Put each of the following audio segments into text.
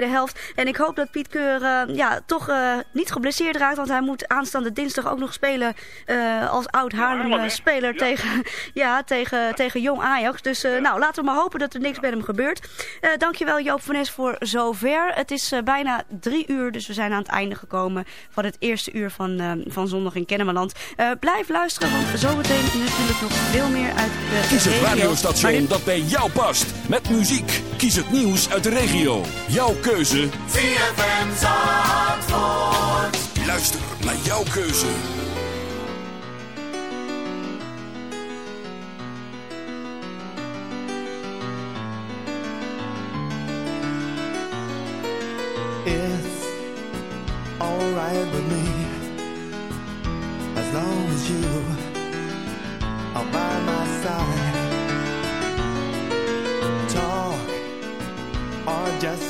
tweede helft. En ik hoop dat Piet Keur ja, toch niet geblesseerd raakt. Want hij moet aanstaande dinsdag ook nog spelen als oud Haarlem-speler tegen, ja, tegen, tegen Jong Ajax. Dus nou, laten we maar hopen dat er niks met hem gebeurt. dankjewel Joop van Nes voor zover. Het is bijna drie uur, dus we zijn aan het einde gekomen van het eerste uur van, van Zondag in Kennemerland. blijf luisteren, want zometeen natuurlijk nog veel meer uit de Kies het radiostation dat bij jou past. Met muziek. Kies het nieuws uit de regio. Jouw keuze. VFM Zandvoort. Luister naar jouw keuze. It's alright with me As long as you are by my side Talk or just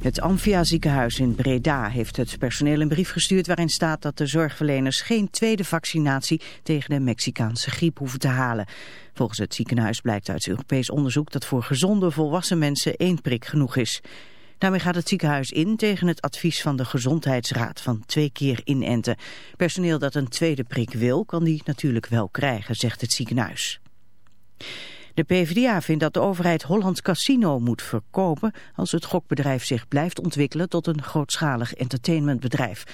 Het Amphia ziekenhuis in Breda heeft het personeel een brief gestuurd waarin staat dat de zorgverleners geen tweede vaccinatie tegen de Mexicaanse griep hoeven te halen. Volgens het ziekenhuis blijkt uit Europees onderzoek dat voor gezonde volwassen mensen één prik genoeg is. Daarmee gaat het ziekenhuis in tegen het advies van de Gezondheidsraad van twee keer inenten. Personeel dat een tweede prik wil, kan die natuurlijk wel krijgen, zegt het ziekenhuis. De PvdA vindt dat de overheid Holland Casino moet verkopen als het gokbedrijf zich blijft ontwikkelen tot een grootschalig entertainmentbedrijf.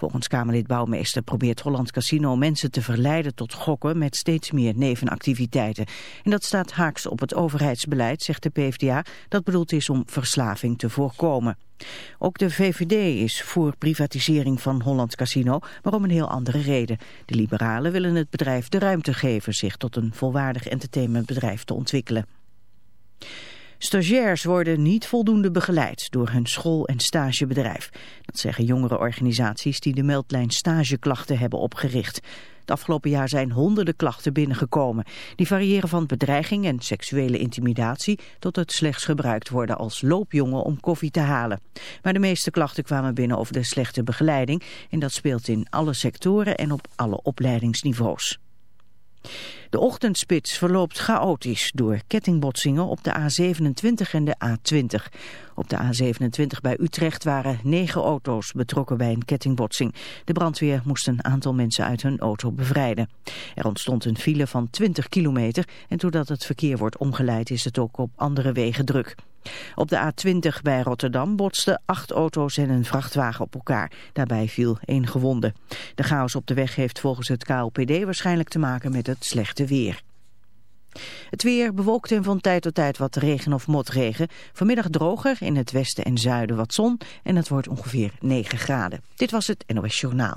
Volgens Kamerlid Bouwmeester probeert Holland Casino mensen te verleiden tot gokken met steeds meer nevenactiviteiten. En dat staat haaks op het overheidsbeleid, zegt de PvdA, dat bedoeld is om verslaving te voorkomen. Ook de VVD is voor privatisering van Holland Casino, maar om een heel andere reden. De liberalen willen het bedrijf de ruimte geven zich tot een volwaardig entertainmentbedrijf te ontwikkelen. Stagiairs worden niet voldoende begeleid door hun school- en stagebedrijf. Dat zeggen jongere organisaties die de meldlijn stageklachten hebben opgericht. Het afgelopen jaar zijn honderden klachten binnengekomen. Die variëren van bedreiging en seksuele intimidatie tot het slechts gebruikt worden als loopjongen om koffie te halen. Maar de meeste klachten kwamen binnen over de slechte begeleiding en dat speelt in alle sectoren en op alle opleidingsniveaus. De ochtendspits verloopt chaotisch door kettingbotsingen op de A27 en de A20. Op de A27 bij Utrecht waren negen auto's betrokken bij een kettingbotsing. De brandweer moest een aantal mensen uit hun auto bevrijden. Er ontstond een file van 20 kilometer en doordat het verkeer wordt omgeleid is het ook op andere wegen druk. Op de A20 bij Rotterdam botsten acht auto's en een vrachtwagen op elkaar. Daarbij viel één gewonde. De chaos op de weg heeft volgens het KLPD waarschijnlijk te maken met het slechte weer. Het weer bewolkt en van tijd tot tijd wat regen of motregen. Vanmiddag droger, in het westen en zuiden wat zon en het wordt ongeveer 9 graden. Dit was het NOS Journaal.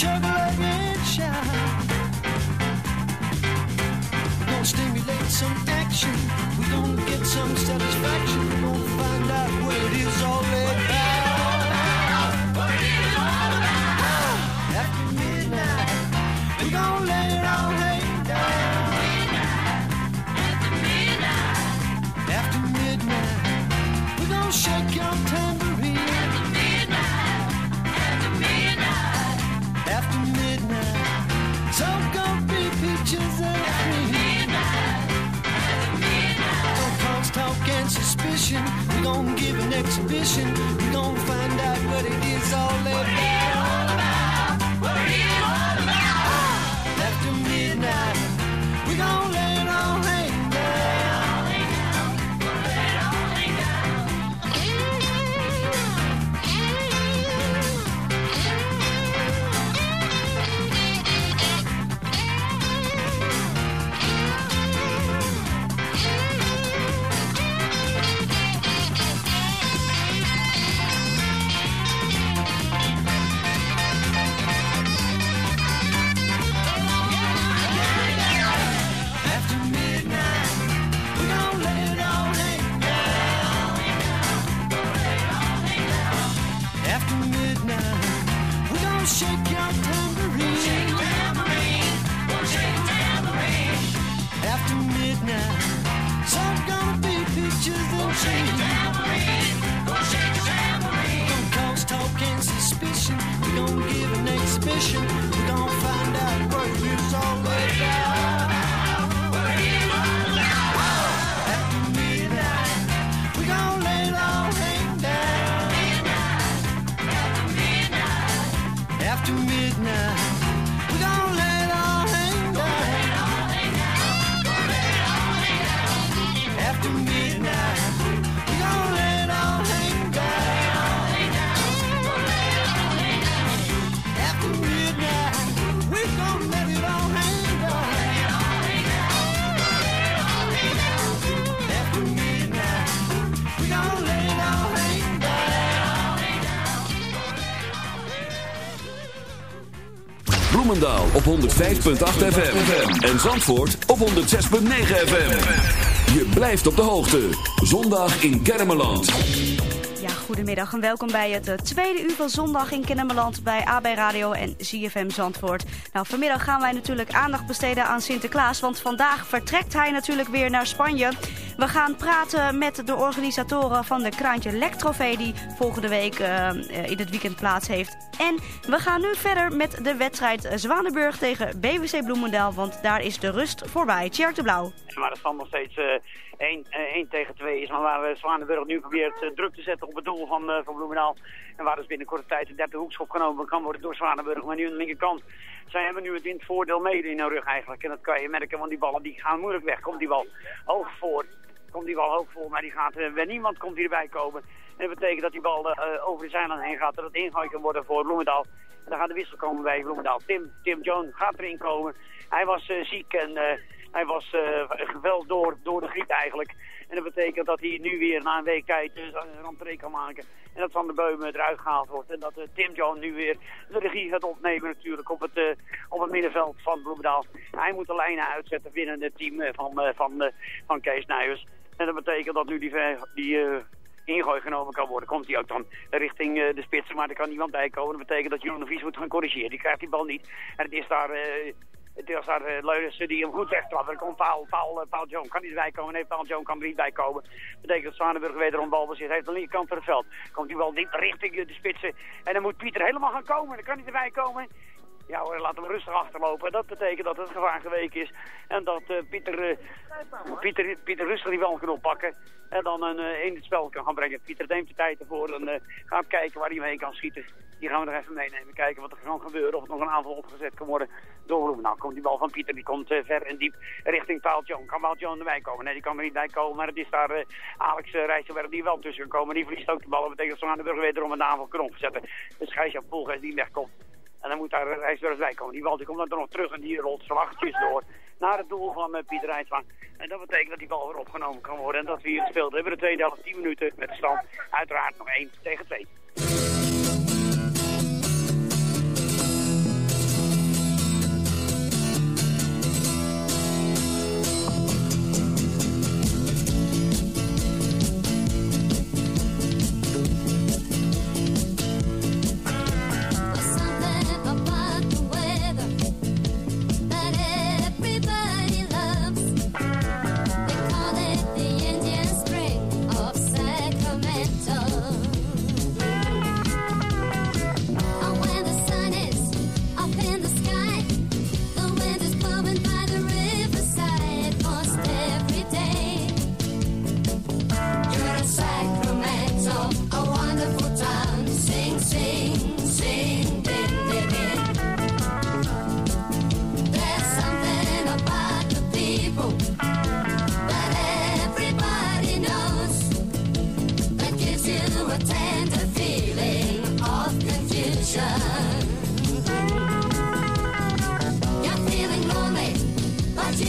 Midnight, we gon' chug and shout. Gonna stimulate some action. We gonna get some satisfaction. Gonna find out what it is all about. What it is all about. After midnight, we gonna let it all hang midnight, after midnight, we gonna shake your tambourine. Exhibition. We gon' find out what it is all about. Bloemendaal op 105.8 FM. En Zandvoort op 106.9 FM. Je blijft op de hoogte. Zondag in Kermeland. Ja, goedemiddag en welkom bij het eh, tweede uur van zondag in Kennemerland bij AB Radio en ZFM Zandvoort. Nou, vanmiddag gaan wij natuurlijk aandacht besteden aan Sinterklaas, want vandaag vertrekt hij natuurlijk weer naar Spanje. We gaan praten met de organisatoren van de Kraantje Lek Trofee die volgende week eh, in het weekend plaats heeft. En we gaan nu verder met de wedstrijd Zwanenburg tegen BWC Bloemendaal, want daar is de rust voorbij. Tjerk de Blauw. Waar de stand nog steeds eh 1, eh, 1 tegen 2 is, maar waar Zwanenburg nu probeert druk te zetten op het doel van, van Bloemendaal. En waar dus binnen korte tijd een derde hoekschop genomen kan worden door Zwanenburg. Maar nu aan de linkerkant. Zij hebben nu het in het voordeel mede in hun rug eigenlijk. En dat kan je merken, want die ballen die gaan moeilijk weg. Komt die bal hoog voor. Komt die bal hoog voor, maar die gaat, eh, bij niemand komt die erbij komen. En dat betekent dat die bal eh, over de zijlijn heen gaat. Dat het ingooid kan worden voor Bloemendaal. En dan gaat de wissel komen bij Bloemendaal. Tim, Tim Jones gaat erin komen. Hij was eh, ziek en eh, hij was geweld door, door de griep eigenlijk. En dat betekent dat hij nu weer na een week tijd een rentree kan maken. En dat Van de Beumen eruit gehaald wordt. En dat Tim Jones nu weer de regie gaat opnemen natuurlijk op het, op het middenveld van Bloemendaal. Hij moet de lijnen uitzetten binnen het team van, van, van Kees Nijers. En dat betekent dat nu die, die ingooi genomen kan worden. Komt hij ook dan richting uh, de spitsen, maar er kan niemand bij komen. Dat betekent dat Jeroen de Vries moet gaan corrigeren. Die krijgt die bal niet. En het is daar... Uh, het is daar uh, die hem goed wegtrapt. Er komt Paul, Paul, Paul Joan kan niet bij komen. Nee, Paul Joan kan er niet bij komen. Betekent dat Zwanenburg wederom balbezit heeft aan de linkerkant van het veld. Komt die bal niet richting de spitsen. En dan moet Pieter helemaal gaan komen. Dan kan hij erbij komen. Ja hoor, laat hem rustig achterlopen. Dat betekent dat het gevaar geweken is. En dat uh, Pieter, uh, Pieter, Pieter rustig die bal kan oppakken. En dan een, uh, in het spel kan gaan brengen. Pieter neemt de tijd ervoor en gaat kijken waar hij mee kan schieten. Die gaan we nog even meenemen. Kijken wat er kan gebeuren. Of er nog een aanval opgezet kan worden door. Nou komt die bal van Pieter. Die komt ver en diep richting Paul. Kan Paul erbij komen? Nee, die kan er niet bij komen. Maar het is daar Alex Rijsselberg die wel tussen kan komen. Die verliest ook de bal. Dat betekent dat ze aan de burger wederom een aanval kunnen opzetten. Dus Gijsja Poelgeest die wegkomt. En dan moet daar Rijsberg bij komen. Die bal die komt dan nog terug en die rolt zwachtjes door. naar het doel van Pieter Rijtswang. En dat betekent dat die bal weer opgenomen kan worden. En dat we hier gespeeld hebben. De tweede helft 10 minuten met de stand. Uiteraard nog 1 tegen 2.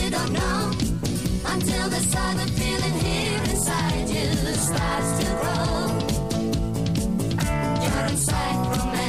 don't know until the silent feeling here inside you starts to grow. You're in sight, romance.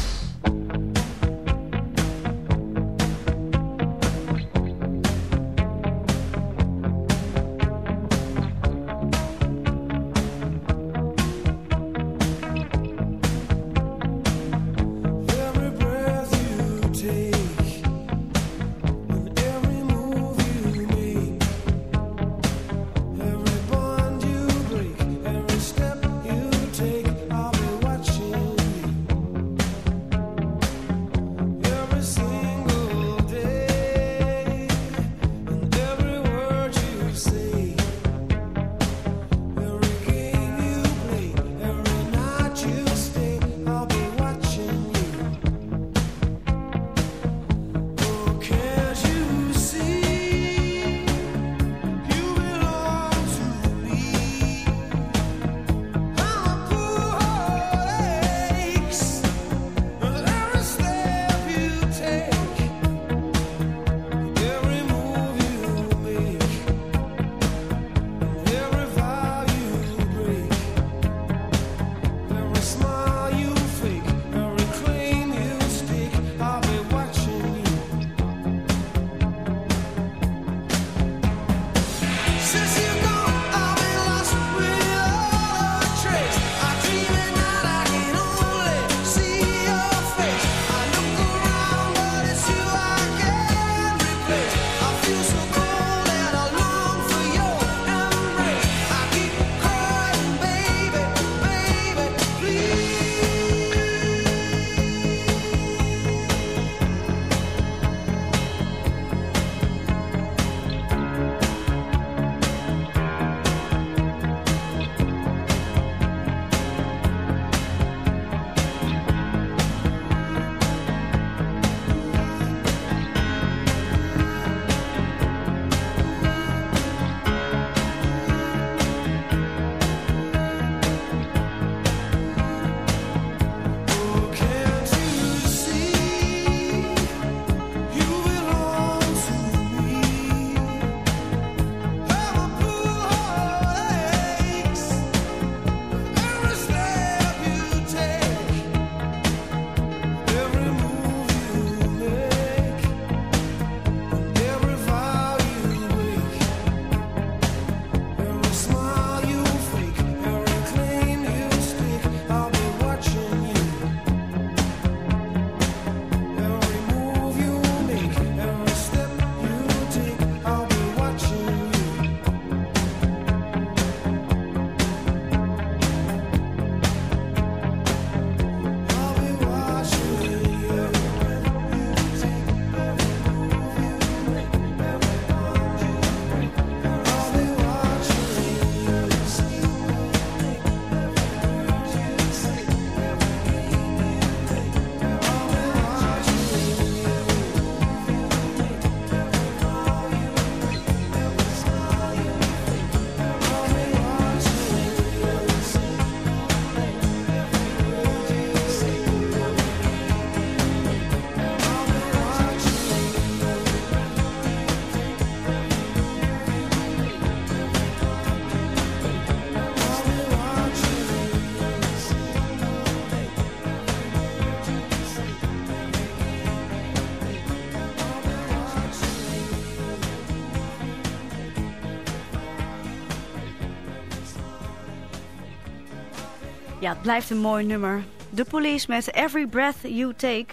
Ja, het blijft een mooi nummer. The Police met Every Breath You Take.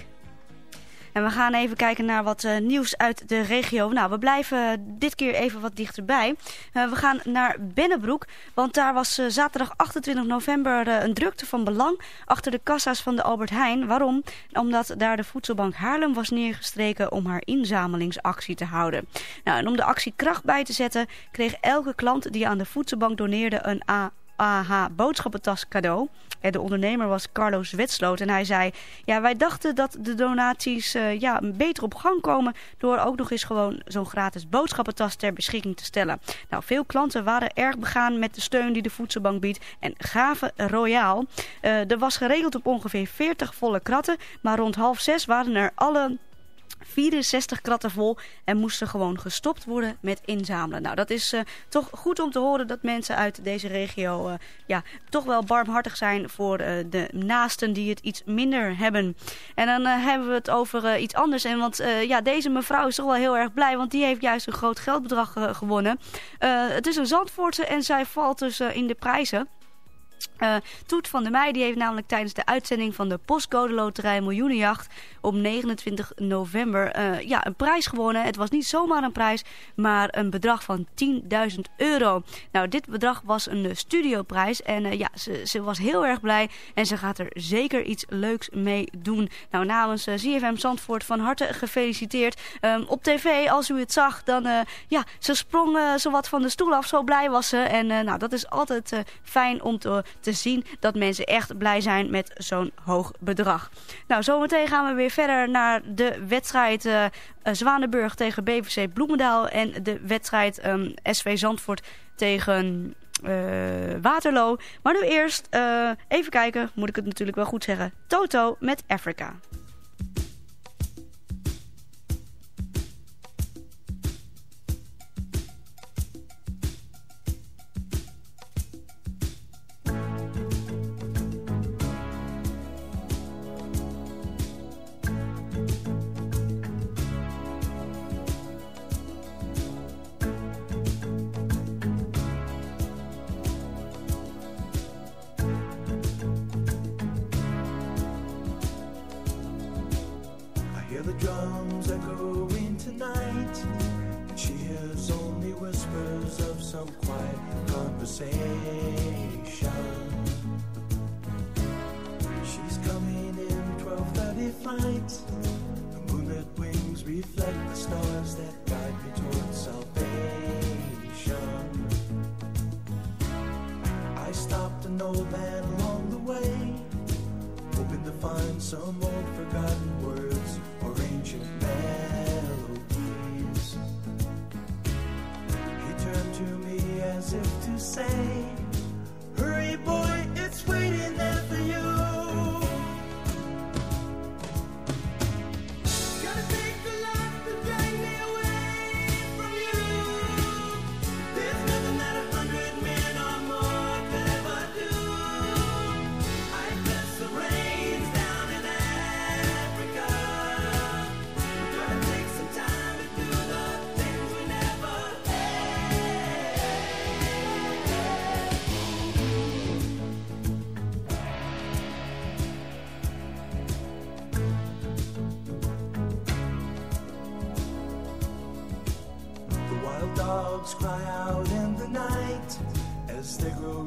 En we gaan even kijken naar wat uh, nieuws uit de regio. Nou, we blijven dit keer even wat dichterbij. Uh, we gaan naar Bennebroek, want daar was zaterdag 28 november een drukte van belang achter de kassa's van de Albert Heijn. Waarom? Omdat daar de voedselbank Haarlem was neergestreken om haar inzamelingsactie te houden. Nou, en om de actie kracht bij te zetten, kreeg elke klant die aan de voedselbank doneerde een A AH boodschappentas cadeau. De ondernemer was Carlos Wetsloot en hij zei... ja, wij dachten dat de donaties uh, ja, beter op gang komen... door ook nog eens gewoon zo'n gratis boodschappentas ter beschikking te stellen. Nou, veel klanten waren erg begaan met de steun die de voedselbank biedt... en gaven royaal. Uh, er was geregeld op ongeveer 40 volle kratten... maar rond half zes waren er alle 64 kratten vol en moesten gewoon gestopt worden met inzamelen. Nou, dat is uh, toch goed om te horen dat mensen uit deze regio uh, ja, toch wel barmhartig zijn voor uh, de naasten die het iets minder hebben. En dan hebben we het over iets anders. En want ja, deze mevrouw is toch wel heel erg blij, want die heeft juist een groot geldbedrag gewonnen. het is een Zandvoortse en zij valt dus in de prijzen. Uh, Toet van der Meij die heeft namelijk tijdens de uitzending van de Postcode Loterij Miljoenenjacht op 29 november uh, ja, een prijs gewonnen. Het was niet zomaar een prijs, maar een bedrag van 10.000 euro. Nou, dit bedrag was een studioprijs en uh, ja, ze, ze, was heel erg blij en ze gaat er zeker iets leuks mee doen. Nou, namens ZFM Zandvoort van harte gefeliciteerd. Um, op tv, als u het zag, dan ja, ze sprong zowat van de stoel af, zo blij was ze. En nou, dat is altijd fijn om te te zien dat mensen echt blij zijn met zo'n hoog bedrag. Nou, zometeen gaan we weer verder naar de wedstrijd uh, Zwanenburg tegen BVC Bloemendaal. En de wedstrijd um, SV Zandvoort tegen uh, Waterloo. Maar nu eerst, even kijken, moet ik het natuurlijk wel goed zeggen. Toto met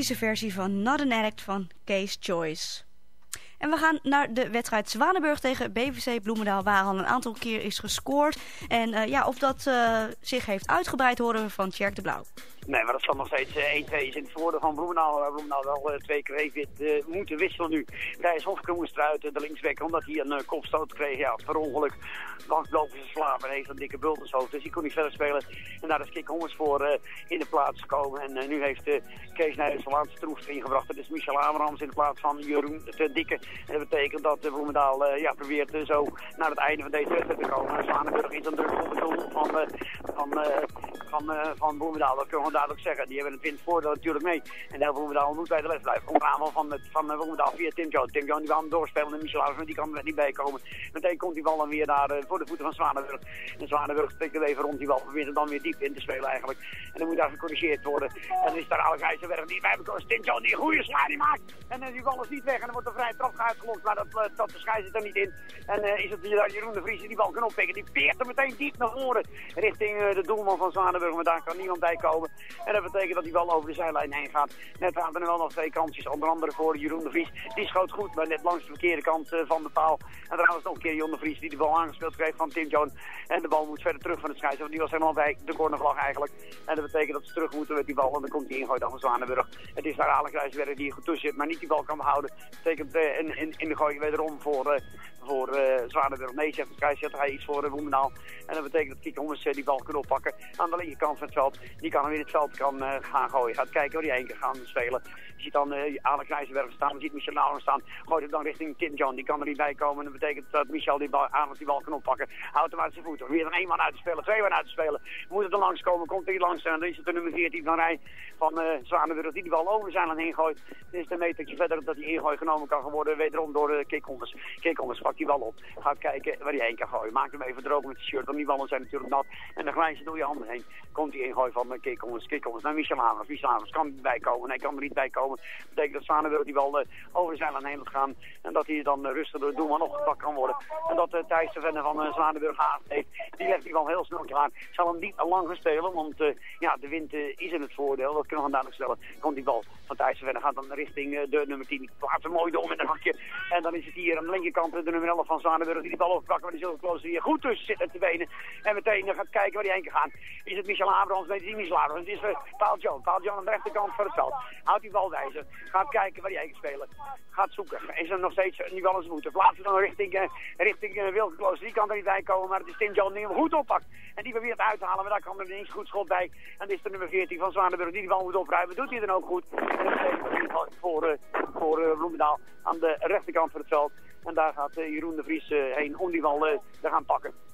akoestische versie van Not an Act van Case Choice. En we gaan naar de wedstrijd Zwanenburg tegen BVC Bloemendaal... waar al een aantal keer is gescoord. En eh, ja, of dat eh, zich heeft uitgebreid horen we van Tjerk de Blauw. Nee, maar dat zal nog steeds eh, 1-2 is in het voordeel van Bloemendaal. Bloemendaal wel eh, twee keer heeft eh, moeten wisselen nu. Thijs Hofke moest eruit, eh, de linksback, omdat hij een eh, kopstoot kreeg. Ja, per ongeluk langs zijn slaap en heeft een dikke bult in zijn hoofd. Dus hij kon niet verder spelen. En daar is Kik Hommers voor eh, in de plaats gekomen. En eh, nu heeft eh, Kees Nijers de laatste troef ingebracht. Dat is Michel Abrahams in de plaats van Jeroen te Dikke. En dat betekent dat Bloemendaal eh, ja, probeert eh, zo naar het einde van deze wedstrijd te komen. En is dan druk op het doel van, eh, van, eh, van, eh, van Bloemendaal. Dat kunnen duidelijk zeggen. Die hebben het windvoordeel natuurlijk mee. En daar Bloemendaal moet bij de les blijven. Onder aanval van, van eh, via Tim Jones. Tim Jones die wil hem doorspelen. En Michel Abrahams die kan er niet bij komen. Meteen komt die bal dan weer naar, eh, voor de voeten van Zwanenburg. En Zwanenburg stikt er even rond die bal. Probeert hem dan weer diep in te spelen eigenlijk. En dan moet daar gecorrigeerd worden. En dan is daar Alex IJzerberg die bij komt. Tim Jones die een goede die maakt. En eh, die bal is niet weg. En dan wordt er vrij trap uitgelokt. Maar dat, eh, dat de scheidsrechter niet in. En is het Jeroen de Vries die bal kan oppikken. Die peert er meteen diep naar voren. Richting de doelman van Zwanenburg. Maar daar kan niemand bij komen. En dat betekent dat die bal over de zijlijn heen gaat. Net waren er wel nog twee kansjes. Onder andere voor Jeroen de Vries. Die schoot goed, maar net langs de verkeerde kant eh, van de paal. En trouwens nog een keer Jeroen de Vries die de bal aangespeeld kreeg van Tim Jones. En de bal moet verder terug van de scheidsrechter. Want die was helemaal bij de cornervlag eigenlijk. En dat betekent dat ze terug moeten met die bal. En dan komt die ingooid van Zwanenburg. Het is daar Alex die er goed tussen zit, maar niet die bal kan behouden. Dat betekent eh, in, in, de gooi wederom voor, eh, voor eh, Zwanenburg. Nee, zegt de scheidsrechter. Hij is voor uh, Bloemendaal. En dat betekent dat Kike Hommers eh, die bal kan oppakken aan de linkerkant van het veld. Die kan hem in het veld kan, eh, gaan gooien. Gaat kijken waar hij heen kan gaan spelen. Je ziet dan uh, Alex Rijsberg staan. Ziet Michel Lauren staan. Gooit het dan richting Tim John. Die kan er niet bij komen. En dat betekent dat Michel die bal, aan die bal kan oppakken. Houdt hem uit zijn voeten. Weer dan één man uit te spelen. Twee man uit te spelen. Moet het er langs komen. Komt hij langs. En dan is het de nummer 14 van Rij van uh, Zwanenburg. Die die bal over zijn heen gooit. Dit is de metertje verder dat die ingooi genomen kan worden. Wederom door de Kikhommers. Kikhommers pakt die bal op. Gaat kijken waar hij heen kan gooien. Maakt hem even droog met de shirt. Want die ballen zijn natuurlijk nat. En dan glijdt ze door je handen heen. Komt die ingooi van uh, Kikhommers. Kikhommers naar Michel Hamers. Michel Hamers kan niet bijkomen. Nee, kan er niet bij komen. Dat betekent dat Zwanenburg die bal uh, over zijn heen moet gaan. En dat hij dan uh, rustig door doelman opgepakt kan worden. En dat uh, Thijs de Venne van uh, Zwanenburg haast heeft. Die legt die bal heel snel klaar. Zal hem niet lang gaan. Want ja, de wind is in het voordeel. Dat kunnen we duidelijk stellen. Komt die bal van Thijs de Venne. Gaat dan richting uh, de nummer 10. Die plaatst hem mooi door met een hakje. En dan is het hier aan de linkerkant de nummer 11 van Zwanenburg. Die die bal overpakken. Maar die zullen close hier goed tussen zitten de benen. En meteen gaat kijken waar hij heen gaan. Is het Michel Abrahams? Nee, het is niet Michel Abrahams. Het is uh, Paul John. Paul John aan de rechterkant van het veld. Houdt die bal wijzen. Gaat kijken waar hij heen spelen. Gaat zoeken. Is er nog steeds die bal eens moeten. Plaatsen dan richting, richting uh, Wilke. Die kan er niet bij komen. Maar het is Tim John die hem goed oppakt. En die probeert uit te halen. Maar daar kan er ineens goed schot bij. En dit is de nummer 14 van Zwanenburg. Die die bal moet opruimen. Doet hij dan ook goed. Voor, uh, voor Bloemendaal aan de rechterkant van het veld. En daar gaat uh, Jeroen de Vries heen om die bal te gaan pakken.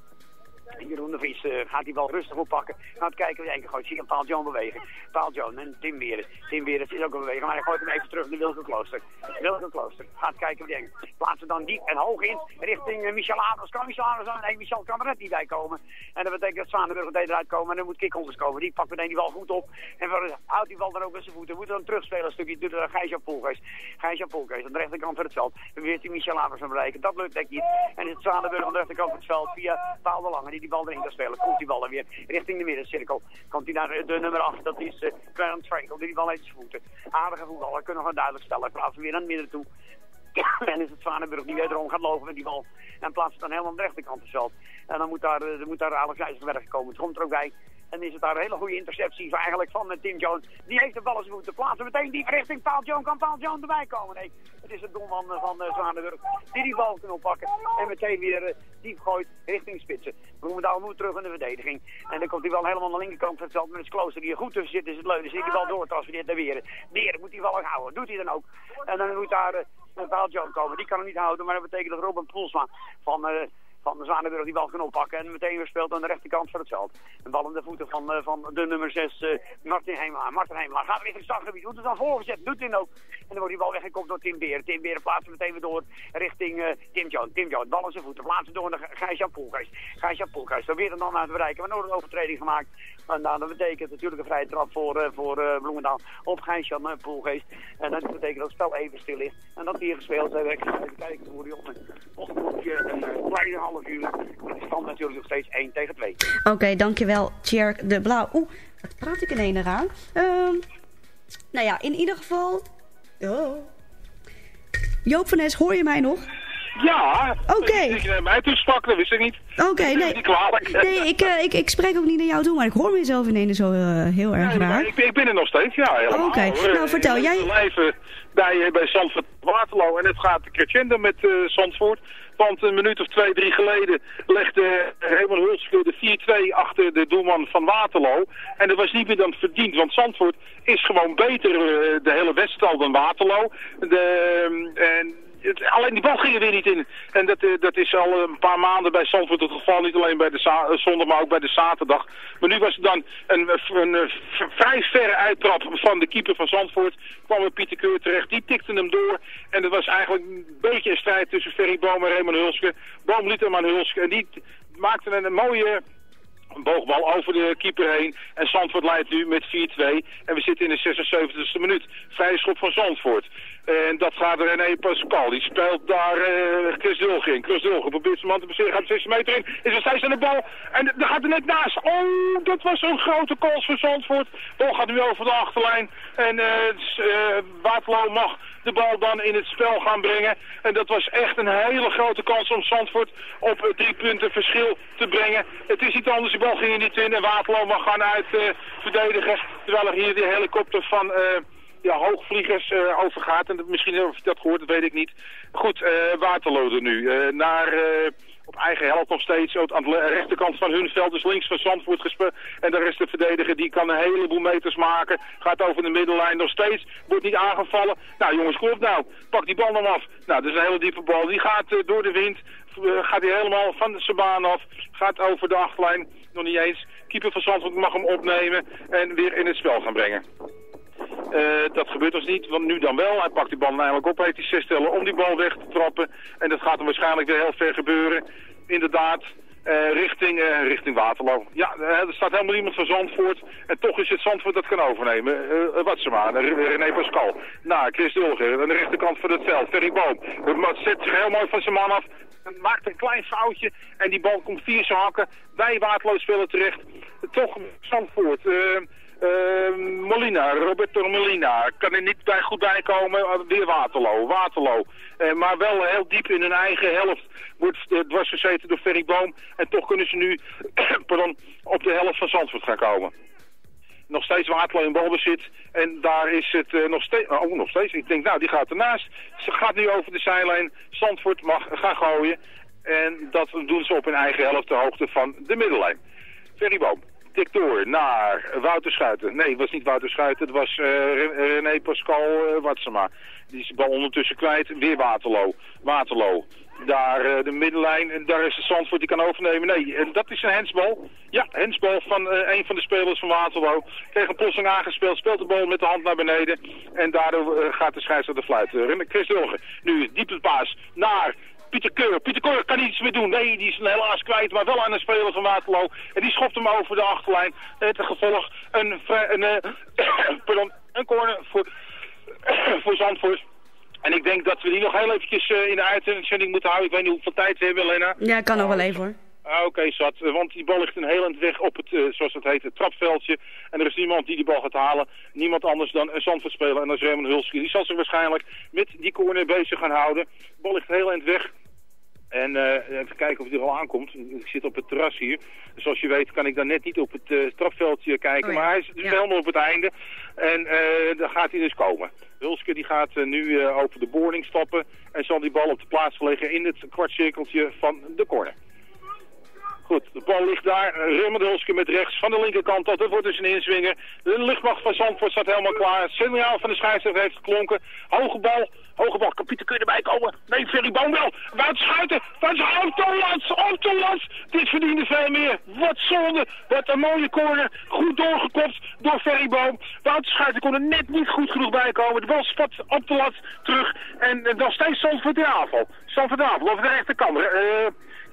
En Jeroen de Vries uh, gaat die bal rustig oppakken. Gaat kijken wie hij gooit. Zie een Paul John bewegen. Paul John en Tim Weren. Tim Weren is ook een beweging. Maar hij gooit hem even terug naar Wilke Klooster. Wilke Klooster. Gaat kijken wie hij Plaatsen dan diep en hoog in. Richting uh, Michel Aders. Kan Michel Aders aan? Nee, Michel kan er net niet bij komen. En dat betekent dat Zwanenburg meteen eruit komen. En dan moet Kikholders komen. Die pakt meteen die bal goed op. En houdt die bal dan ook met zijn voeten. Moet dan terugspelen een stukje. Doet er Gijs-Jan Poelgeest. Gijs-Jan Poelgeest aan de rechterkant van het veld. Probeert hij Michel te bereiken. Dat lukt denk ik niet. En het Zwanenburg aan de rechterkant van het veld. Via Paul de Lange die bal erin kan spelen komt die bal dan weer richting de middencirkel. Komt hij naar de nummer 8, dat is uh, Clarence Frankel, die bal heeft zijn voeten. Aardige voetballer, kunnen we duidelijk stellen. Plaatsen weer naar het midden toe. en is het Zwanenburg die wederom gaat lopen met die bal. En plaatst dan helemaal aan de rechterkant veld. En dan moet daar, uh, moet daar Alex komen. Het komt er ook bij. En is het daar een hele goede interceptie eigenlijk van uh, Tim Jones. Die heeft de bal eens moeten plaatsen. Meteen die richting Paul Jones. Kan Paul Jones erbij komen? Nee, het is het doelman van uh, Zwanenburg die die bal kan oppakken. En meteen weer diep gooit richting spitsen. Bloemendaal moet terug in de verdediging. En dan komt hij wel helemaal aan de linkerkant van het veld met het klooster die er goed tussen zit. Is het leuk. Zit die bal door transfereert naar Weren. Weren moet bal ook houden. Doet hij dan ook. En dan moet daar uh, Paul Jones komen. Die kan hem niet houden. Maar dat betekent dat Robin Poelsma van van de Zwanenburg die bal kan oppakken en meteen weer speelt aan de rechterkant van het veld. Een bal de voeten van, uh, van de nummer 6, uh, Martin Heemelaar. Martin Heemelaar gaat richting het startgebied, moet het dan voorgezet, doet hij ook. En dan wordt die bal weggekopt door Tim Beren. Tim Beren plaatst meteen weer door richting uh, Tim John. Tim John, bal in zijn voeten, plaatsen door naar Gijs-Jan Poelgeest. Gijs-Jan Poelgeest probeert hem dan aan te bereiken, maar nooit een overtreding gemaakt. En nou, dat betekent natuurlijk een vrije trap voor, voor Bloemendaal op Gijs-Jan Poelgeest. En dat betekent dat het spel even stil ligt. En dat hier gespeeld hebben, even kijken hoe die op een een kleine half uur de stand natuurlijk nog steeds 1 tegen 2. Oké, dankjewel Tjerk de Blauw. Oeh, wat praat ik in een eraan? Uh, nou ja, in ieder geval... Oh. Joop van Nes, hoor je mij nog? Ja. Oké. Je naar mij toesprak, dat wist ik niet. Oké, nee. Niet kwalijk. Nee, ik, eh, ik, ik spreek ook niet naar jou toe, maar ik hoor mezelf ineens zo eh, heel erg Nee, raar. ik, ben- ik ben er nog steeds, ja. Oké, nou, vertel, Ik jij- Leven bij, eh, bij Zandvoort Waterloo en het gaat crescendo met eh Zandvoort. Want een minuut of twee, drie geleden legde Raymond Hulske de 4-2 achter de doelman van Waterloo. En dat was niet meer dan verdiend, want Zandvoort is gewoon beter de hele wedstrijd dan Waterloo. De, eh, en alleen die bal ging er weer niet in. En dat, eh, dat is al een paar maanden bij Zandvoort het geval. Niet alleen bij de eh, zondag, maar ook bij de zaterdag. Maar nu was het dan een, een, vrij verre uittrap van de keeper van Zandvoort. Kwam er Pieter Keur terecht. Die tikte hem door. En het was eigenlijk een beetje een strijd tussen Ferry Boom en Raymond Hulske. Boom liet hem aan Hulske. En die maakte een mooie boogbal over de keeper heen. En Zandvoort leidt nu met 4-2. En we zitten in de 76e minuut. Vrije schop van Zandvoort. En dat gaat René Pascal. Die speelt daar eh Chris Dulge in. Chris Dulge probeert zijn man te passeren. Gaat 6 meter in. Is er steeds aan de bal. En daar gaat er net naast. Oh, dat was een grote kans voor Zandvoort. Bal gaat nu over de achterlijn. En eh, Waterloo mag de bal dan in het spel gaan brengen. En dat was echt een hele grote kans om Zandvoort op drie punten verschil te brengen. Het is niet anders, de bal ging er niet in en mag gaan uit eh, verdedigen. Terwijl er hier die helikopter van eh, ja, hoogvliegers eh, overgaat. En dat, misschien of je dat gehoord, dat weet ik niet. Goed, er nu. eh, naar... op eigen helft nog steeds aan de rechterkant van hun veld, dus links van Zandvoort gespeeld. En daar is de verdediger, die kan een heleboel meters maken. Gaat over de middellijn nog steeds, wordt niet aangevallen. Nou jongens, klopt nou. Pak die bal dan af. Nou, dat is een hele diepe bal. Die gaat door de wind, gaat hij helemaal van de baan af. Gaat over de achterlijn, nog niet eens. Keeper van Zandvoort mag hem opnemen en weer in het spel gaan brengen. Eh, dat gebeurt dus niet, want nu dan wel. Hij pakt die bal eindelijk op, heeft hij zes stellen om die bal weg te trappen. En dat gaat hem waarschijnlijk weer heel ver gebeuren. Inderdaad, eh, richting, eh, richting Waterloo. Ja, er staat helemaal niemand van Zandvoort. En toch is het Zandvoort dat kan overnemen. Uh, wat ze maar, René Pascal. Nou, Chris Dulger, aan de rechterkant van het veld. Ferry Boom. Het zet zich heel mooi van zijn man af. Maakt een klein foutje en die bal komt via zijn hakken bij Waterloo spelen terecht. Toch Zandvoort. Eh eh, Molina, Roberto Molina, kan er niet bij, goed bij komen. Uh, weer Waterloo, Waterloo. Eh, maar wel heel diep in hun eigen helft wordt uh, dwars gezeten door Ferry Boom. En toch kunnen ze nu pardon, op de helft van Zandvoort gaan komen. Nog steeds Waterloo in balbezit. En daar is het nog steeds... Oh, nog steeds. Ik denk, nou, die gaat ernaast. Ze gaat nu over de zijlijn. Zandvoort mag gaan gooien. En dat doen ze op hun eigen helft ter hoogte van de middellijn. Ferry Boom door naar Wouter Schuiten. Nee, het was niet Wouter Schuiten, het was uh, René Pascal uh. Die is de bal ondertussen kwijt. Weer Waterloo. Waterloo. Daar uh, de middenlijn, en daar is de Zandvoort die kan overnemen. Nee, en dat is een hensbal. Ja, hensbal van een van de spelers van Waterloo. Kreeg een plotseling aangespeeld, speelt de bal met de hand naar beneden. En daardoor gaat de scheidsrechter fluiten. Chris Dulgen, nu diepe paas naar Pieter Keur. Pieter Keur kan niets meer doen. Nee, die is helaas kwijt, maar wel aan een speler van Waterloo. En die schopt hem over de achterlijn. Het gevolg een, een, een, pardon, een corner voor, voor Zandvoort. En ik denk dat we die nog heel eventjes uh, in de uitzending moeten houden. Ik weet niet hoeveel tijd we hebben, Lena. Ja, kan nog wel even hoor. Ah, Oké, okay, zat. Want die bal ligt een heel eind weg op het, uh, zoals het heet, het trapveldje. En er is niemand die die bal gaat halen. Niemand anders dan een Zandvoortspeler. En dat is Raymond Hulski. Die zal zich waarschijnlijk met die corner bezig gaan houden. De bal ligt heel eind weg. En uh, even kijken of hij er al aankomt. Ik zit op het terras hier. Zoals je weet kan ik dan net niet op het uh, trapveldje kijken. Oh ja. Maar hij is dus ja. helemaal op het einde. En uh, daar gaat hij dus komen. Hulske die gaat nu over de boarding stappen. En zal die bal op de plaats leggen in het kwartcirkeltje van de corner. Goed, de bal ligt daar. Raymond Hulske met rechts van de linkerkant. Dat wordt dus een inswinger. De luchtmacht van Zandvoort staat helemaal klaar. Het van de scheidsrechter heeft geklonken. Hoge bal. Hoge bal. Kapieter, kun je erbij komen? Nee, Ferry Boom wel. Wout Schuiten. Wout Autolans. Autolans. Dit verdiende veel meer. Wat zonde. Wat een mooie corner. Goed doorgekopt door Ferry Boom. Schuiten kon er net niet goed genoeg bij komen. De bal spat op de lat terug. En dan steeds Zandvoort in aanval. Zandvoort in aanval over de rechterkant. Uh,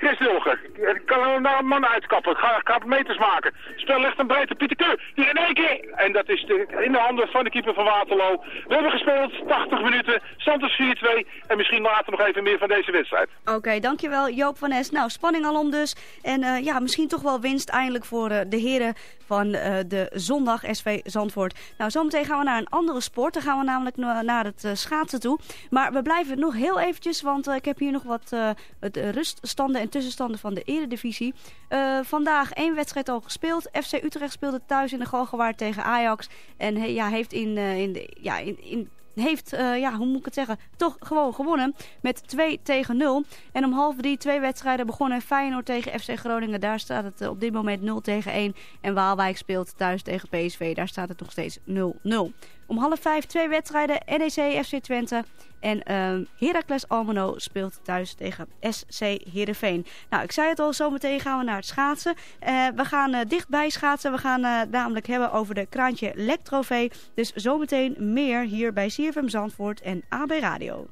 Chris Wilger. Ik kan nou een man uitkappen. Ga, ga meters maken. Spel ligt een breedte. Pieter Keur. Die in één keer. En dat is de, in de handen van de keeper van Waterloo. We hebben gespeeld. 80 minuten. Santos 4-2. En misschien later nog even meer van deze wedstrijd. Oké, dankjewel Joop van Es. Nou, spanning alom dus. En eh, ja, misschien toch wel winst eindelijk voor eh, de heren van eh, de zondag SV Zandvoort. Nou, zometeen gaan we naar een andere sport. Dan gaan we namelijk na- naar het eh, schaatsen toe. Maar we blijven nog heel eventjes, want eh, ik heb hier nog wat eh, eh, ruststanden en tussenstanden van de eredivisie. Eh, vandaag één wedstrijd al gespeeld. FC Utrecht speelde thuis in de Galgenwaard tegen Ajax. En ja, heeft in, eh, in, de, ja, in, in heeft, eh, ja, hoe moet ik het zeggen, toch gewoon gewonnen met 2 tegen 0. En om half drie twee wedstrijden begonnen. Feyenoord tegen FC Groningen, daar staat het op dit moment 0 tegen 1. En Waalwijk speelt thuis tegen PSV, daar staat het nog steeds 0-0. Om half vijf twee wedstrijden, NEC FC Twente. En ehm Heracles Almelo speelt thuis tegen SC Heerenveen. Nou, ik zei het al, zometeen gaan we naar het schaatsen. Eh, we gaan eh, dichtbij schaatsen. We gaan eh, namelijk hebben over de Kraantje Lek Trofee. Dus zometeen meer hier bij CFM Zandvoort en AB Radio.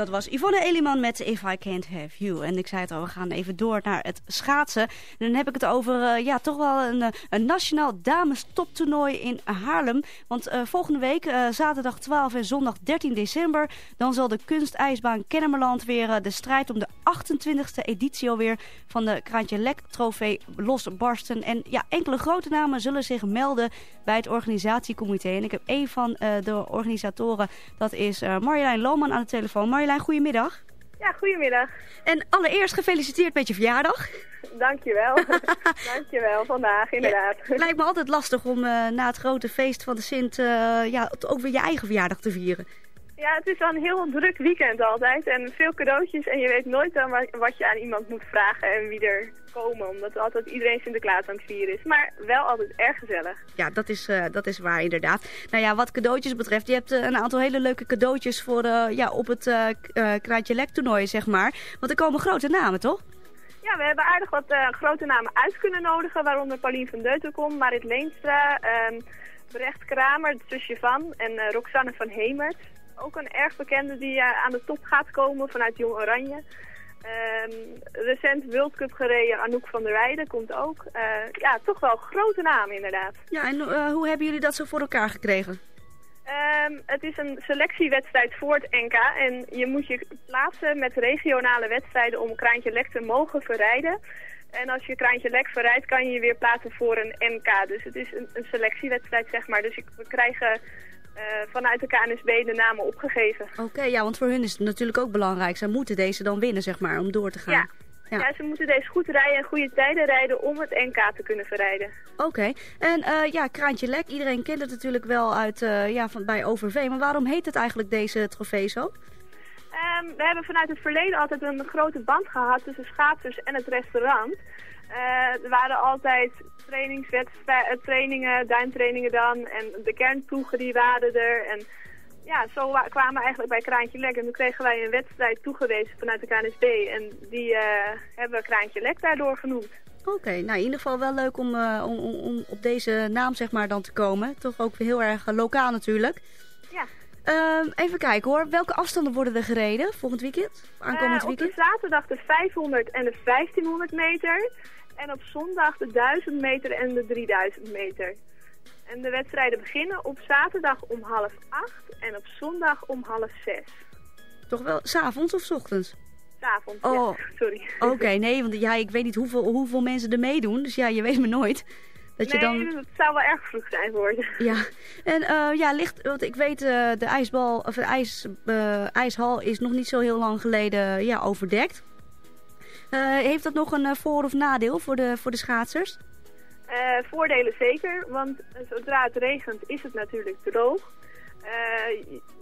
Dat was Yvonne Eliman met If I Can't Have You. En ik zei het al, we gaan even door naar het schaatsen. En dan heb ik het over eh, ja, toch wel een, eh, een nationaal dames toptoernooi in Haarlem. Want eh, volgende week, zaterdag 12 en zondag 13 december... dan zal de kunstijsbaan Kennemerland weer de strijd om de 28e editie alweer... van de Kraantje Lek trofee losbarsten. En ja, enkele grote namen zullen zich melden bij het organisatiecomité. En ik heb een van de organisatoren, dat is Marjolein Lohman aan de telefoon. Marjolein, goedemiddag. Ja, goedemiddag. En allereerst gefeliciteerd met je verjaardag. Dankjewel. Dankjewel, vandaag inderdaad. Het lijkt me altijd lastig om eh, na het grote feest van de Sint eh, ja, ook weer je eigen verjaardag te vieren. Ja, het is wel een heel druk weekend altijd en veel cadeautjes en je weet nooit dan wa- wat je aan iemand moet vragen en wie er komen, omdat altijd iedereen Sinterklaas aan het vieren is. Maar wel altijd erg gezellig. Ja, dat is, eh, dat is waar inderdaad. Nou ja, wat cadeautjes betreft, je hebt eh, een aantal hele leuke cadeautjes voor, eh, ja, op het Kraantje Lek toernooi, zeg maar. Want er komen grote namen, toch? Ja, we hebben aardig wat grote namen uit kunnen nodigen, waaronder Paulien van Deutenkom, Marit Leenstra, ehm Brecht Kramer, het zusje van, en Roxanne van Hemert. Ook een erg bekende die eh, aan de top gaat komen vanuit Jong Oranje. Ehm, recent World Cup gereden Anouk van der Weijden komt ook. Eh, ja, toch wel grote namen inderdaad. Ja, en eh, hoe hebben jullie dat zo voor elkaar gekregen? Ehm, het is een selectiewedstrijd voor het NK en je moet je plaatsen met regionale wedstrijden om Kraantje Lek te mogen verrijden. En als je Kraantje Lek verrijdt kan je je weer plaatsen voor een NK. Dus het is een, een selectiewedstrijd zeg maar. Dus ik- we krijgen vanuit de KNSB de namen opgegeven. Oké, ja, want voor hun is het natuurlijk ook belangrijk. Zij moeten deze dan winnen, zeg maar, om door te gaan. Ja. Ja. ze moeten deze goed rijden en goede tijden rijden om het NK te kunnen verrijden. Oké, en eh, ja, Kraantje Lek, iedereen kent het natuurlijk wel uit, eh, ja, van, bij OVV. Maar waarom heet het eigenlijk deze trofee zo? Ehm, we hebben vanuit het verleden altijd een grote band gehad tussen schaatsers en het restaurant. Eh, er waren altijd trainingswedstrijden, trainingen, duimtrainingen dan. En de kernploegen die waren er. En ja, zo wa- kwamen we eigenlijk bij Kraantje Lek. En toen kregen wij een wedstrijd toegewezen vanuit de KNSB. En die eh, hebben we Kraantje Lek daardoor genoemd. Oké, nou in ieder geval wel leuk om, eh, om, om, op deze naam zeg maar dan te komen. Toch ook weer heel erg eh, lokaal natuurlijk. Ja. Ehm, even kijken hoor, welke afstanden worden er gereden volgend weekend? Aankomend Eh, op weekend? de zaterdag de 500 en de 1500 meter. En op zondag de 1000 meter en de 3000 meter. En de wedstrijden beginnen op zaterdag om half acht en op zondag om half zes. Toch wel, s'avonds of 's ochtends? S'avonds, Oh. ja, sorry. Oké, nee, want ja, ik weet niet hoeveel, hoeveel mensen er meedoen. Dus ja, je weet me nooit. Dat je nee, dan... het zou wel erg vroeg zijn voor je. Ja, en eh, ja, ligt, want ik weet, eh, de ijsbal, of de ijs, eh, ijshal is nog niet zo heel lang geleden ja, overdekt. Eh, heeft dat nog een eh, voor- of nadeel voor de, voor de schaatsers? Eh, voordelen zeker, want zodra het regent is het natuurlijk droog.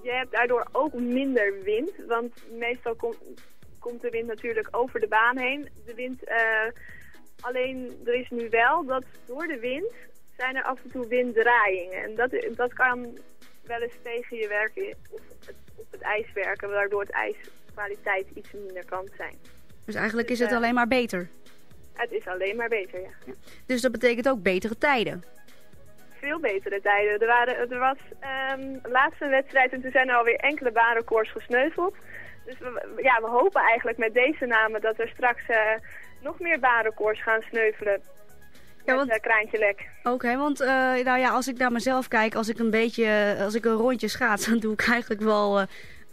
Je hebt daardoor ook minder wind, want meestal komt komt de wind natuurlijk over de baan heen. De wind, alleen er is nu wel dat door de wind zijn er af en toe winddraaiingen. En dat, dat kan wel eens tegen je werken op het, op het ijs werken, waardoor het ijskwaliteit iets minder kan zijn. Dus eigenlijk is het alleen maar beter. Het is alleen maar beter, ja. Dus dat betekent ook betere tijden. veel betere tijden. Er, waren, er was ehm laatst een wedstrijd en toen zijn er alweer enkele baanrecords gesneuveld. Dus we, ja, we hopen eigenlijk met deze namen dat er straks eh, nog meer baanrecords gaan sneuvelen. Ja, met want- eh, Kraantje Lek. Oké, want eh, nou ja, als ik naar mezelf kijk, als ik een beetje, als ik een rondje schaats, dan doe ik eigenlijk wel,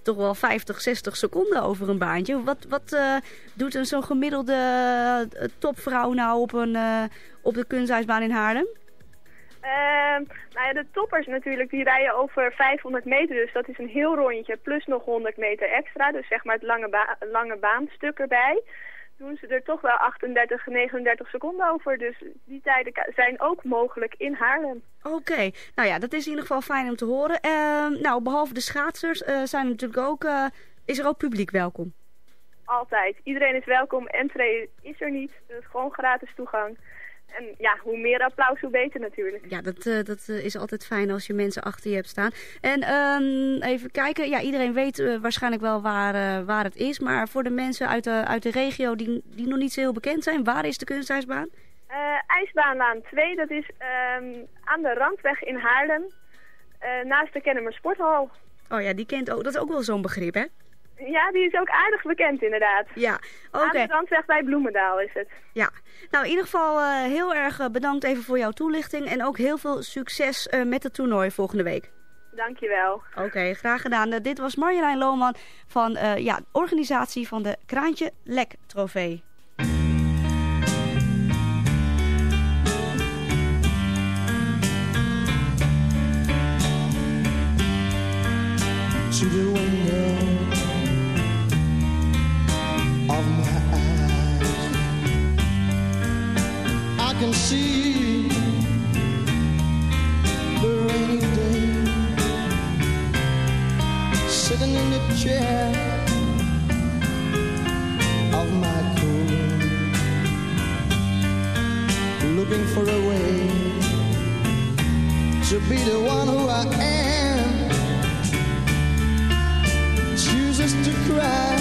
toch wel 50, 60 seconden over een baantje. Wat, wat eh, doet een zo'n gemiddelde eh, topvrouw nou op, een, eh, op de kunstijsbaan in Haarlem? Ehm, nou de toppers natuurlijk, die rijden over 500 meter. Dus dat is een heel rondje plus nog 100 meter extra. Dus zeg maar het lange, lange baanstuk erbij. Doen ze er toch wel 38, 39 seconden over. Dus die tijden zijn ook mogelijk in Haarlem. Oké, nou ja, dat is in ieder geval fijn om te horen. Ehm, nou, behalve de schaatsers eh, zijn er natuurlijk ook, eh, is er ook publiek welkom. Altijd. Iedereen is welkom. Entree is er niet. Is gewoon gratis toegang. En ja, hoe meer applaus, hoe beter natuurlijk. Ja, dat, eh, dat eh, is altijd fijn als je mensen achter je hebt staan. En ehm, even kijken, ja, iedereen weet eh, waarschijnlijk wel waar, waar het is. Maar voor de mensen uit de, uit de regio die, die nog niet zo heel bekend zijn, waar is de kunstijsbaan? IJsbaanlaan 2, dat is ehm, aan de Randweg in Haarlem. naast de Kennemer Sporthal. Oh ja, die kent ook, dat is ook wel zo'n begrip, hè? Ja, die is ook aardig bekend inderdaad. Ja, Aan oké. de Randweg bij Bloemendaal is het. Ja, nou in ieder geval eh, heel erg eh, bedankt even voor jouw toelichting. En ook heel veel succes eh, met het toernooi volgende week. Dankjewel. Oké, graag gedaan. Dit was Marjolein Lohman van ja, de organisatie van de Kraantje Lek Trofee. I am. Chooses to cry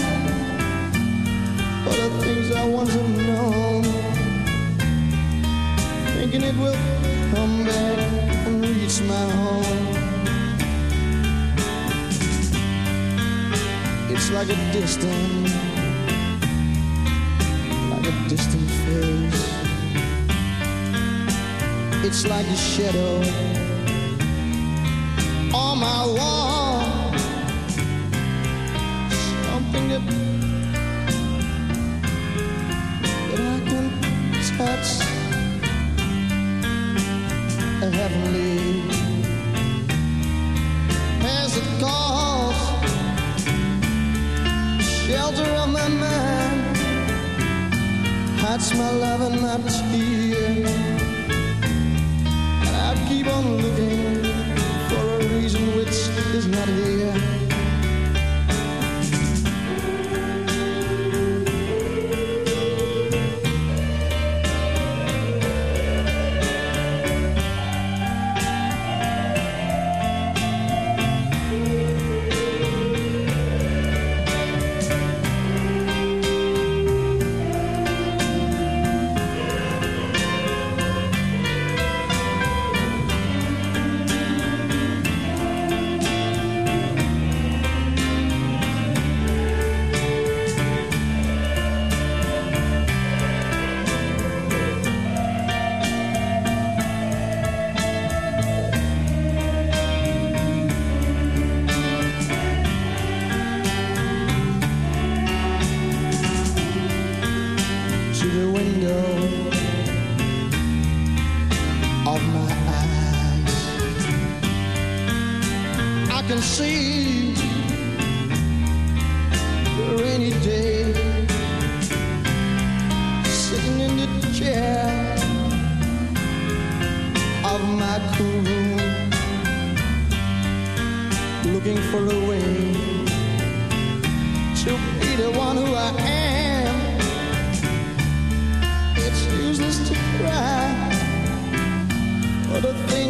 the things I once have known, thinking it will come back and reach my home. It's like a distant, like a distant face. It's like a shadow my wall. Something that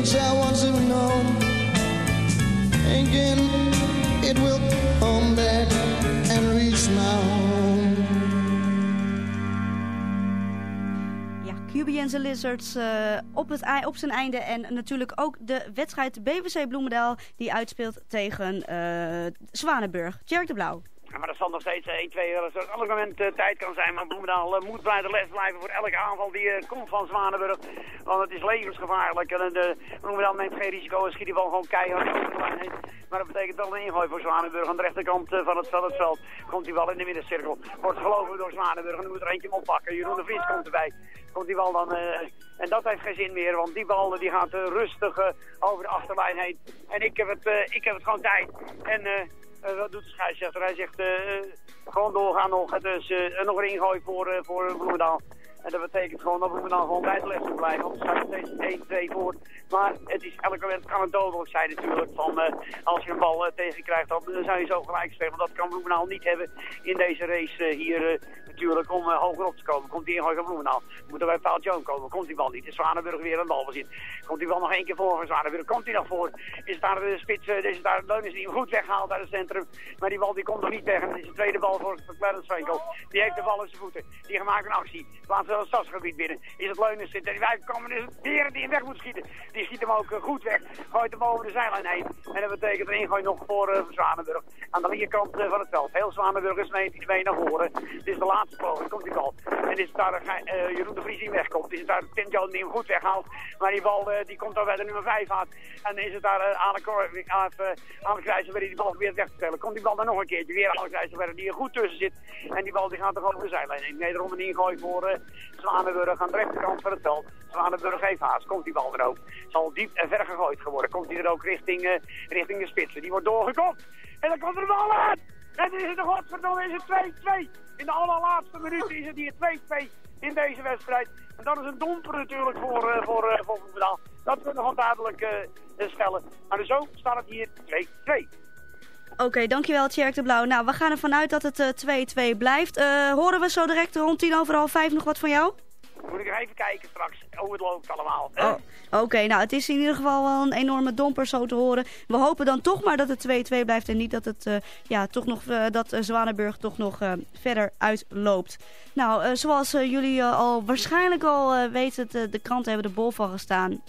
things I once have known. Thinking it will come back and reach my home. Ja, QB en Lizards eh, op, het, op zijn einde. En natuurlijk ook de wedstrijd BVC Bloemendaal die uitspeelt tegen eh Zwanenburg. Tjerk de Blauw. Maar dat zal nog steeds eh, 1, 2, als er elk moment eh, tijd kan zijn. Maar Bloemendaal eh, moet bij de les blijven voor elke aanval die eh, komt van Zwanenburg. Want het is levensgevaarlijk. En de neemt geen risico en schiet die bal gewoon keihard over de lijn. Maar dat betekent wel een ingooi voor Zwanenburg. Aan de rechterkant van het, van het veld komt die bal in de middencirkel. Wordt gelopen door Zwanenburg en dan moet er eentje oppakken. Jeroen de Vries komt erbij. Komt die bal dan... en dat heeft geen zin meer, want die bal die gaat rustig over de achterlijn heen. En ik heb het, ik heb het gewoon tijd. En... eh, wat doet de scheidsrechter? Hij zegt eh, eh, gewoon doorgaan nog. Dus eh, nog een ingooi voor, voor Bloemendaal. En dat betekent gewoon dat Bloemendaal gewoon bij de les moet blijven. Want er staat steeds 1-2 voor. Maar het is elke moment kan het dodelijk zijn natuurlijk. Van, eh, als je een bal eh, tegen krijgt, dan eh, zou je zo gelijk spelen. Want dat kan Bloemendaal niet hebben in deze race eh, hier eh, natuurlijk om eh, hoger op te komen. Komt die ingooi van Bloemendaal. Moet er bij Paul komen. Komt die bal niet. Is Zwanenburg weer een balbezit. Komt die bal nog één keer voor van Zwanenburg. Komt hij nog voor. Is daar de spits, eh, is daar Leunens die hem goed weghaalt uit het centrum. Maar die bal die komt nog niet weg. En dat is de tweede bal voor, voor Clarence. Die heeft de bal in zijn voeten. Die gemaakt een actie. Plaatst wel het stadsgebied binnen. Is het Leunens zit. En die wij komen dus weer die hem weg moet schieten. Die schiet hem ook eh, goed weg. Gooit hem over de zijlijn heen. En dat betekent een ingooi nog voor eh, Zwanenburg. Aan de linkerkant eh, van het veld. Heel Zwanenburg is mee, mee naar voren. Dit is de laatste poging. Komt die bal. En is het daar Jeroen de Vries die wegkomt. Is het daar Tim Jones die hem goed weghaalt. Maar die bal die komt dan bij de nummer 5 aan. En is het daar uh, aan de waar hij die bal probeert weg te stellen. Komt die bal dan nog een keertje. Weer aan de die er goed tussen zit. En die bal die gaat toch over de zijlijn heen. Wederom een ingooi voor Zwanenburg aan de rechterkant van het veld. Zwanenburg heeft haast. Komt die bal er ook. Zal diep en ver gegooid geworden. Komt hij er ook richting, uh, richting de spitsen. Die wordt doorgekopt. En dan komt er de bal uit. En is het, godverdomme, is het 2-2. In de allerlaatste minuten is het hier 2-2 in deze wedstrijd. En dat is een domper natuurlijk voor, uh, voor, uh, voor. Dat kunnen we gewoon duidelijk stellen. Maar zo staat het hier 2-2. Oké, okay, dankjewel Tjerk de Blauw. Nou, we gaan ervan uit dat het 2-2 blijft. horen we zo direct rond tien over half vijf nog wat van jou? Moet ik nog even kijken straks hoe het loopt allemaal. Oh, Oké, nou het is in ieder geval wel een enorme domper zo te horen. We hopen dan toch maar dat het 2-2 blijft en niet dat het eh, ja, toch nog eh, dat eh, Zwanenburg toch nog eh, verder uitloopt. Nou, eh, zoals eh, jullie eh, al waarschijnlijk al eh, weten, de, kranten hebben de bol van gestaan.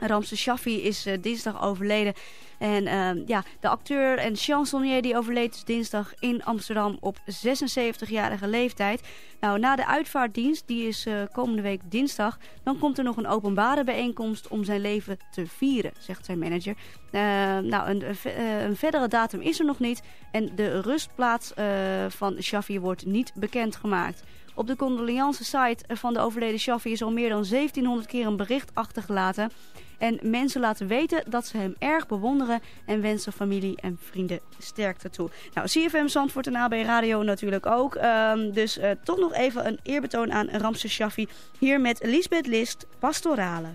Ramse Shaffi is eh, dinsdag overleden. En eh, ja, de acteur en chansonnier die overleed dus dinsdag in Amsterdam op 76-jarige leeftijd. Nou, na de uitvaartdienst, die is eh, komende week dinsdag, dan komt er nog een openbare bijeenkomst om zijn leven te vieren, zegt zijn manager. Eh, nou, een, ve- eh, een verdere datum is er nog niet en de rustplaats eh, van Shaffi wordt niet bekendgemaakt. Op de condoleance site van de overleden Shaffi is al meer dan 1700 keer een bericht achtergelaten. En mensen laten weten dat ze hem erg bewonderen en wensen familie en vrienden sterkte toe. Nou, CFM Zandvoort en AB Radio natuurlijk ook. Ehm, dus eh, toch nog even een eerbetoon aan Ramses Shaffi. Hier met Lisbeth List, Pastorale.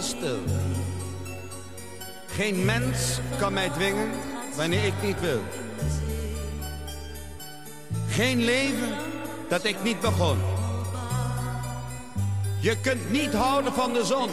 Stil. Geen mens kan mij dwingen wanneer ik niet wil. Geen leven dat ik niet begon. Je kunt niet houden van de zon.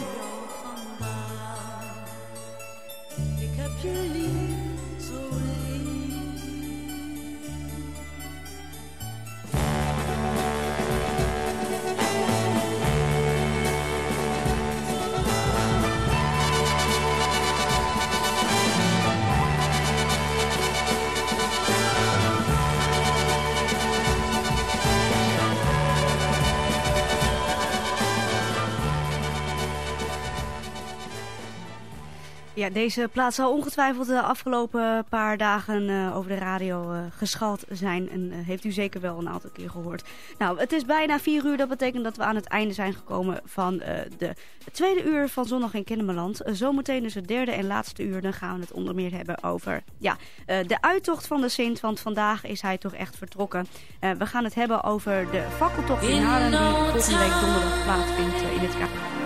Ja, deze plaats zal ongetwijfeld de afgelopen paar dagen uh, over de radio uh, geschald zijn. En uh, heeft u zeker wel een aantal keer gehoord. Nou, het is bijna vier uur. Dat betekent dat we aan het einde zijn gekomen van de tweede uur van Zondag in Kennemerland. zometeen is het derde en laatste uur. Dan gaan we het onder meer hebben over ja, de uittocht van de Sint. Want vandaag is hij toch echt vertrokken. we gaan het hebben over de fakkeltocht in Haarlem. Die volgende week donderdag plaatsvindt in het kamer.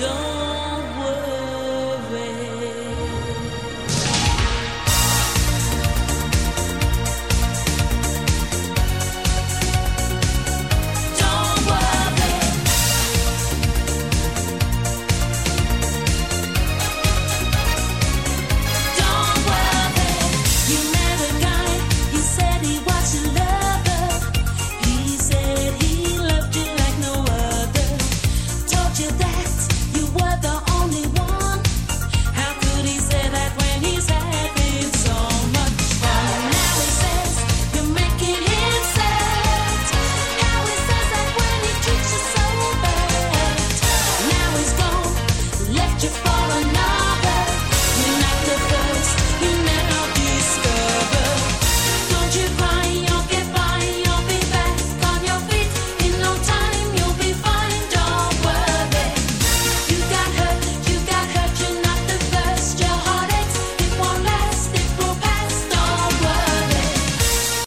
don't